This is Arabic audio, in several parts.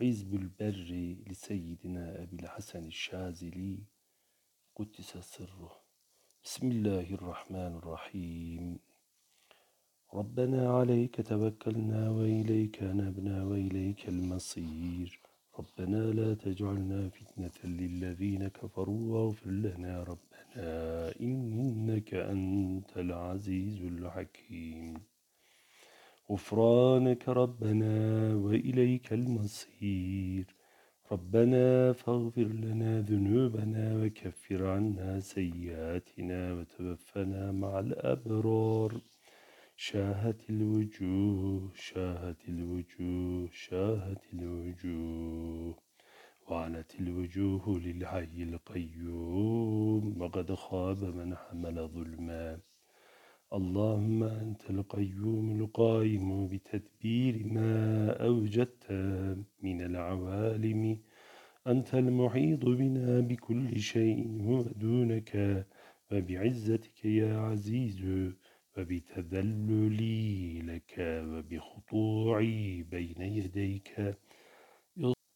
حزب البر لسيدنا أبي الحسن الشاذلي. قدس سره. بسم الله الرحمن الرحيم. ربنا عليك توكلنا وإليك نبنا وإليك المصير. ربنا لا تجعلنا فتنة للذين كفروا واغفر لنا ربنا إنك أنت العزيز الحكيم. غفرانك ربنا وإليك المصير. ربنا فاغفر لنا ذنوبنا وكفر عنا سيئاتنا وتوفنا مع الأبرار. شاهت الوجوه شاهت الوجوه شاهت الوجوه. وعنت الوجوه للحي القيوم. وقد خاب من حمل ظلما. اللهم أنت القيوم القائم بتدبير ما أوجدت من العوالم أنت المحيط بنا بكل شيء هو دونك وبعزتك يا عزيز وبتذللي لك وبخطوعي بين يديك.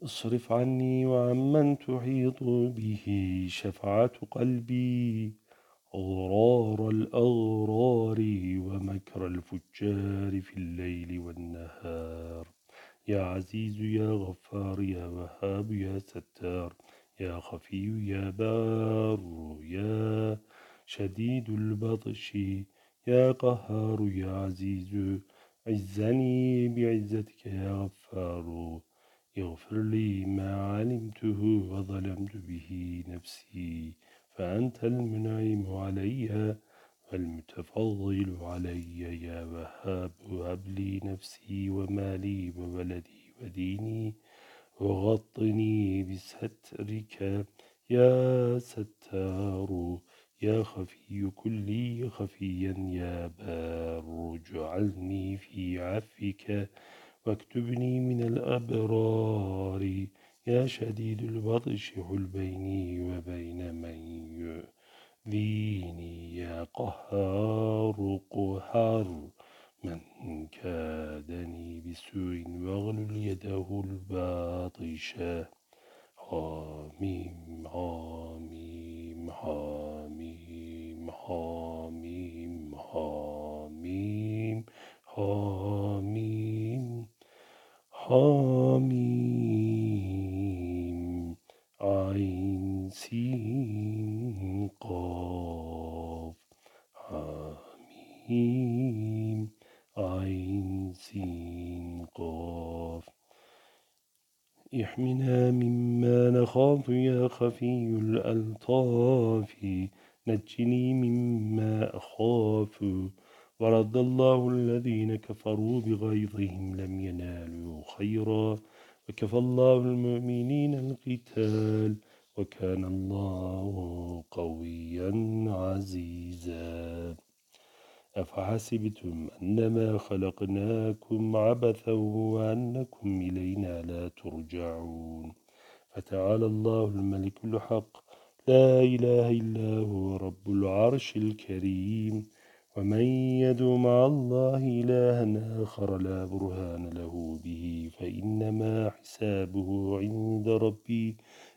اصرف عني وعمن تحيط به شفعة قلبي. الفجار في الليل والنهار. يا عزيز يا غفار يا وهاب يا ستار يا خفي يا بار يا شديد البطش يا قهار يا عزيز عزني بعزتك يا غفار. اغفر لي ما علمته وظلمت به نفسي فأنت المنعم علي والمتفضل علي يا وهاب هب لي نفسي ومالي وولدي وديني وغطني بسترك يا ستار يا خفي كلي خفيا يا بار اجعلني في عفك واكتبني من الأبرار يا شديد البطش حل بيني وبين من يؤذيني. يا قهار قهار من كادني بسوء واغلل يده الباطشة. حاميم حاميم حاميم حاميم حاميم حاميم حاميم عين سين قاف حاميم سين قاف احمنا مما نخاف يا خفي الألطاف. نجني مما أخاف. ورد الله الذين كفروا بغيظهم لم ينالوا خيرا. وكفى الله المؤمنين القتال. وكان الله قويا عزيزا. أفحسبتم أنما خلقناكم عبثا وأنكم إلينا لا ترجعون؟ فتعالى الله الملك الحق. لا إله إلا هو رب العرش الكريم. ومن يدع مع الله إلها آخر لا برهان له به فإنما حسابه عند ربي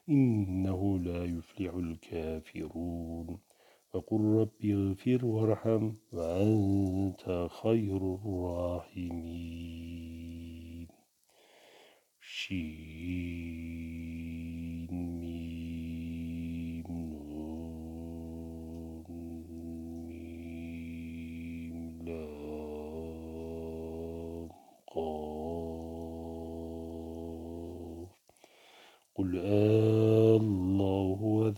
إنه لا يفلح الكافرون. وقل رب اغفر وارحم وأنت خير الراحمين. شين ميم ميم لام قل آه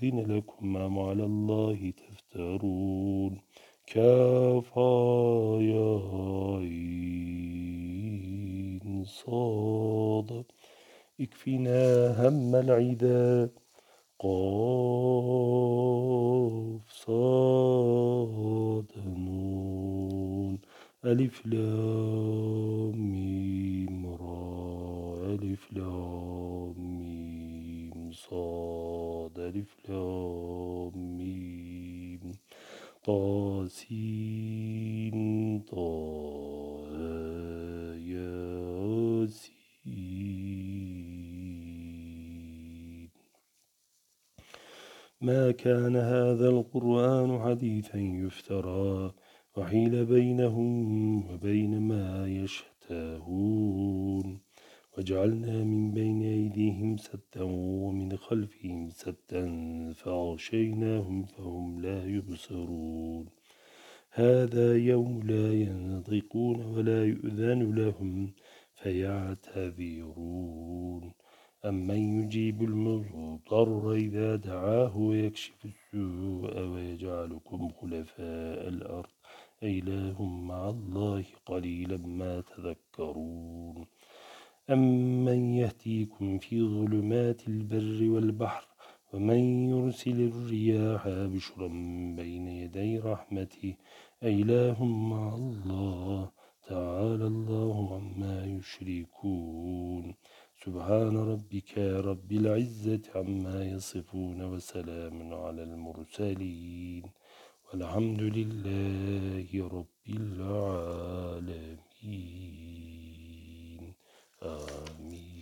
أذن لكم أم على الله تفترون. كافا يا عين صاد. اكفنا هم العدا. قاف صاد نون. ألف لام ميم را. ألف لام ميم صاد. ألف لام طاسين ما كان هذا القرآن حديثا يفترى وحيل بينهم وبين ما يشتهون. وجعلنا من بين أيديهم سدا ومن خلفهم سدا فأغشيناهم فهم لا يبصرون. هذا يوم لا ينطقون ولا يؤذن لهم فيعتذرون. أمن يجيب المضطر إذا دعاه ويكشف السوء ويجعلكم خلفاء الأرض. إله مع الله قليلا ما تذكرون. أمن يهديكم في ظلمات البر والبحر ومن يرسل الرياح بشرا بين يدي رحمته إله مع الله تعالى الله عما يشركون سبحان ربك رب العزة عما يصفون وسلام على المرسلين والحمد لله رب العالمين uh, me.